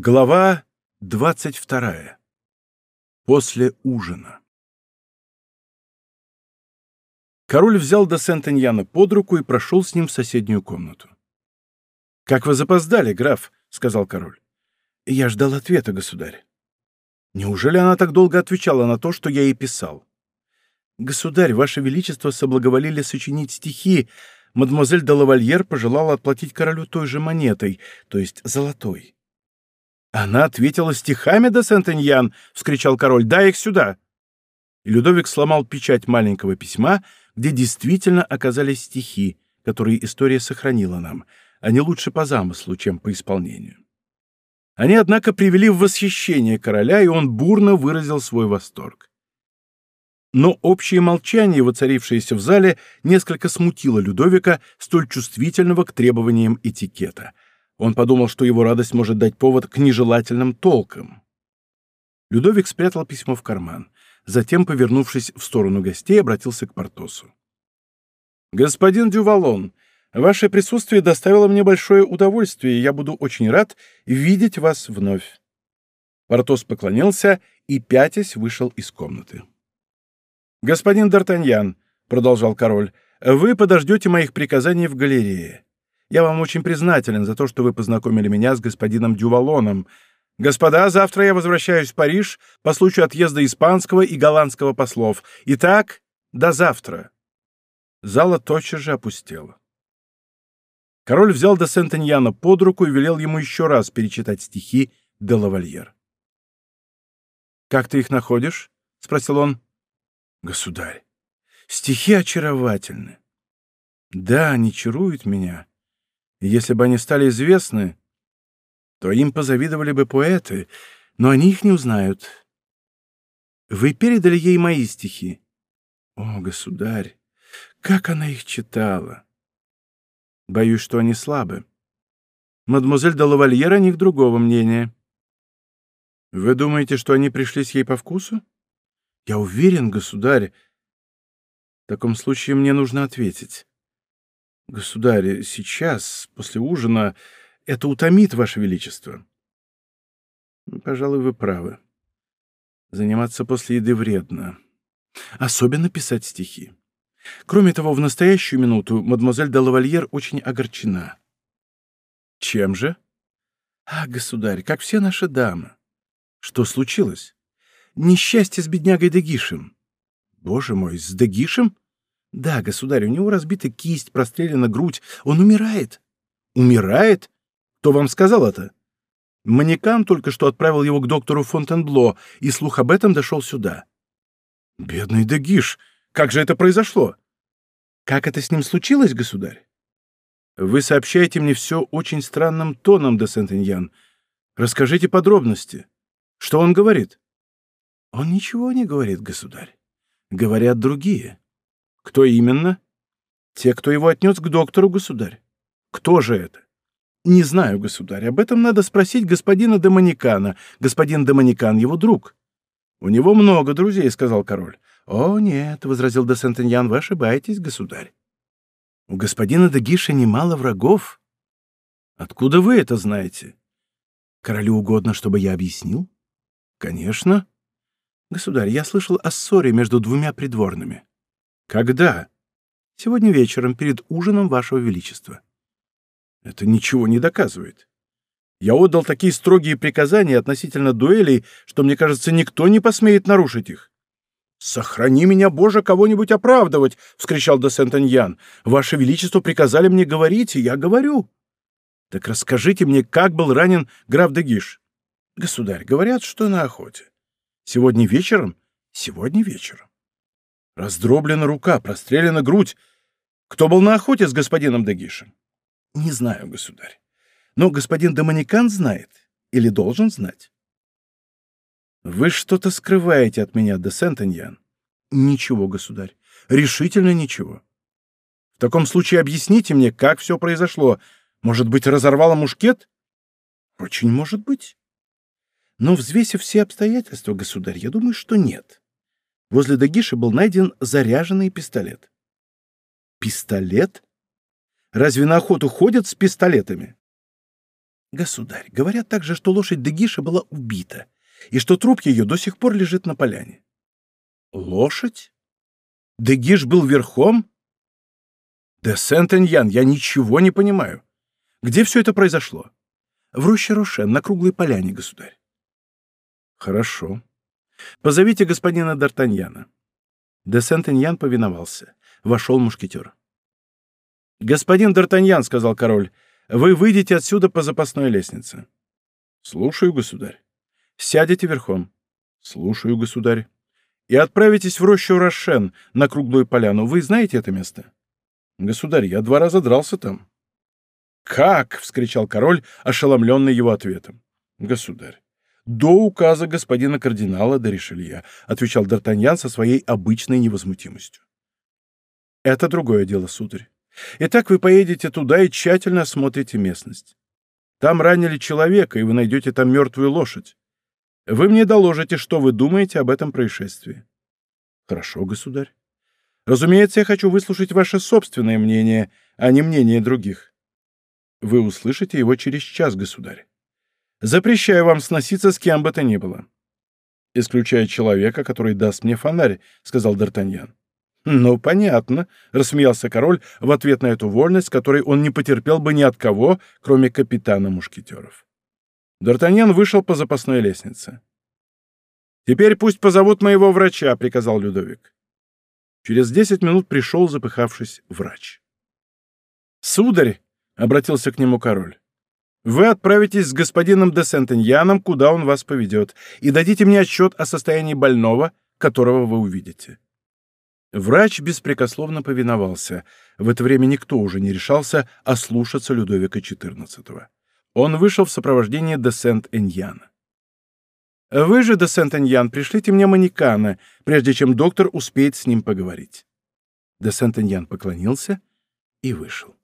Глава двадцать вторая. После ужина. Король взял до Сент-Эньяна под руку и прошел с ним в соседнюю комнату. «Как вы запоздали, граф?» — сказал король. «Я ждал ответа, государь». «Неужели она так долго отвечала на то, что я ей писал?» «Государь, ваше величество соблаговолили сочинить стихи. Мадемуазель де лавальер пожелала отплатить королю той же монетой, то есть золотой». «Она ответила стихами де Сент-Эньян!» — вскричал король. «Дай их сюда!» И Людовик сломал печать маленького письма, где действительно оказались стихи, которые история сохранила нам. Они лучше по замыслу, чем по исполнению. Они, однако, привели в восхищение короля, и он бурно выразил свой восторг. Но общее молчание, воцарившееся в зале, несколько смутило Людовика, столь чувствительного к требованиям этикета — он подумал, что его радость может дать повод к нежелательным толкам. Людовик спрятал письмо в карман. Затем, повернувшись в сторону гостей, обратился к Портосу. «Господин Дювалон, ваше присутствие доставило мне большое удовольствие, и я буду очень рад видеть вас вновь». Портос поклонился и, пятясь, вышел из комнаты. «Господин Д'Артаньян», — продолжал король, — «вы подождете моих приказаний в галерее. Я вам очень признателен за то, что вы познакомили меня с господином Дювалоном. Господа, завтра я возвращаюсь в Париж по случаю отъезда испанского и голландского послов. Итак, до завтра». Зала тотчас же опустела. Король взял де Сентеньяна под руку и велел ему еще раз перечитать стихи де лавальер. «Как ты их находишь?» — спросил он. «Государь, стихи очаровательны. Да, они чаруют меня, если бы они стали известны, то им позавидовали бы поэты, но они их не узнают. Вы передали ей мои стихи. О, государь, как она их читала! Боюсь, что они слабы. Мадемуазель де лавальер о них другого мнения. Вы думаете, что они пришлись ей по вкусу? Я уверен, государь. В таком случае мне нужно ответить. Государь, сейчас, после ужина, это утомит, Ваше Величество. Пожалуй, вы правы. Заниматься после еды вредно. Особенно писать стихи. Кроме того, в настоящую минуту мадемуазель де лавальер очень огорчена. Чем же? А, государь, как все наши дамы. Что случилось? Несчастье с беднягой Дегишем. Боже мой, с Дегишем? Да, государь, у него разбита кисть, прострелена грудь. Он умирает. Умирает? Кто вам сказал это? Манекан только что отправил его к доктору Фонтенбло, и слух об этом дошел сюда. Бедный Дегиш, как же это произошло? Как это с ним случилось, государь? Вы сообщаете мне все очень странным тоном, де Сент-Эньян. Расскажите подробности. Что он говорит? Он ничего не говорит, государь. Говорят другие. Кто именно? Те, кто его отнес к доктору, государь. Кто же это? Не знаю, государь. Об этом надо спросить господина Доманикана. Господин Доманикан его друг. У него много друзей, сказал король. О, нет, возразил де Сентеньян, вы ошибаетесь, государь. У господина Дагиша немало врагов. Откуда вы это знаете? Королю угодно, чтобы я объяснил? Конечно. Государь, я слышал о ссоре между двумя придворными. Когда? Сегодня вечером, перед ужином, Вашего Величества. Это ничего не доказывает. Я отдал такие строгие приказания относительно дуэлей, что, мне кажется, никто не посмеет нарушить их. «Сохрани меня, Боже, кого-нибудь оправдывать!» — вскричал де Сент-Аньян. «Ваше Величество приказали мне говорить, и я говорю». «Так расскажите мне, как был ранен граф де Гиш?» «Государь, говорят, что на охоте». «Сегодня вечером?» «Сегодня вечером». Раздроблена рука, прострелена грудь. Кто был на охоте с господином Дагишем? Не знаю, государь. Но господин Доминикан знает или должен знать. Вы что-то скрываете от меня, де Сентеньян. Ничего, государь. Решительно ничего. В таком случае объясните мне, как все произошло. Может быть, разорвала мушкет? Очень может быть. Но, взвесив все обстоятельства, государь, я думаю, что нет возле Дагиши был найден заряженный пистолет. Пистолет? Разве на охоту ходят с пистолетами? Государь, говорят также, что лошадь Дегиша была убита, и что труп ее до сих пор лежит на поляне. Лошадь? Дегиш был верхом? Де Сент-Эньян, я ничего не понимаю. Где все это произошло? В роще Рошен, на круглой поляне, государь. Хорошо. Позовите господина Д'Артаньяна. Де Сент-Эньян повиновался. Вошел мушкетер. «Господин Д'Артаньян», — сказал король, — «вы выйдете отсюда по запасной лестнице». «Слушаю, государь». «Сядете верхом». «Слушаю, государь». «И отправитесь в рощу Рошен, на круглую поляну. Вы знаете это место?» «Государь, я два раза дрался там». «Как?» — вскричал король, ошеломленный его ответом. «Государь, до указа господина кардинала де Ришелье», — отвечал Д'Артаньян со своей обычной невозмутимостью. «Это другое дело, сударь. Итак, вы поедете туда и тщательно осмотрите местность. Там ранили человека, и вы найдете там мертвую лошадь. Вы мне доложите, что вы думаете об этом происшествии». «Хорошо, государь. Разумеется, я хочу выслушать ваше собственное мнение, а не мнение других. Вы услышите его через час, государь. Запрещаю вам сноситься с кем бы то ни было. Исключая человека, который даст мне фонарь, сказал Д'Артаньян. «Ну, понятно», — рассмеялся король в ответ на эту вольность, которой он не потерпел бы ни от кого, кроме капитана мушкетеров. Д'Артаньян вышел по запасной лестнице. «Теперь пусть позовут моего врача», — приказал Людовик. Через десять минут пришел, запыхавшись, врач. «Сударь», — обратился к нему король, — «вы отправитесь с господином де Сентеньяном, куда он вас поведет, и дадите мне отчет о состоянии больного, которого вы увидите». Врач беспрекословно повиновался. В это время никто уже не решался ослушаться Людовика XIV. Он вышел в сопровождении де Сент-Эньяна. «Вы же, де Сент-Эньян, пришлите мне манекана, прежде чем доктор успеет с ним поговорить». Де Сент-Эньян поклонился и вышел.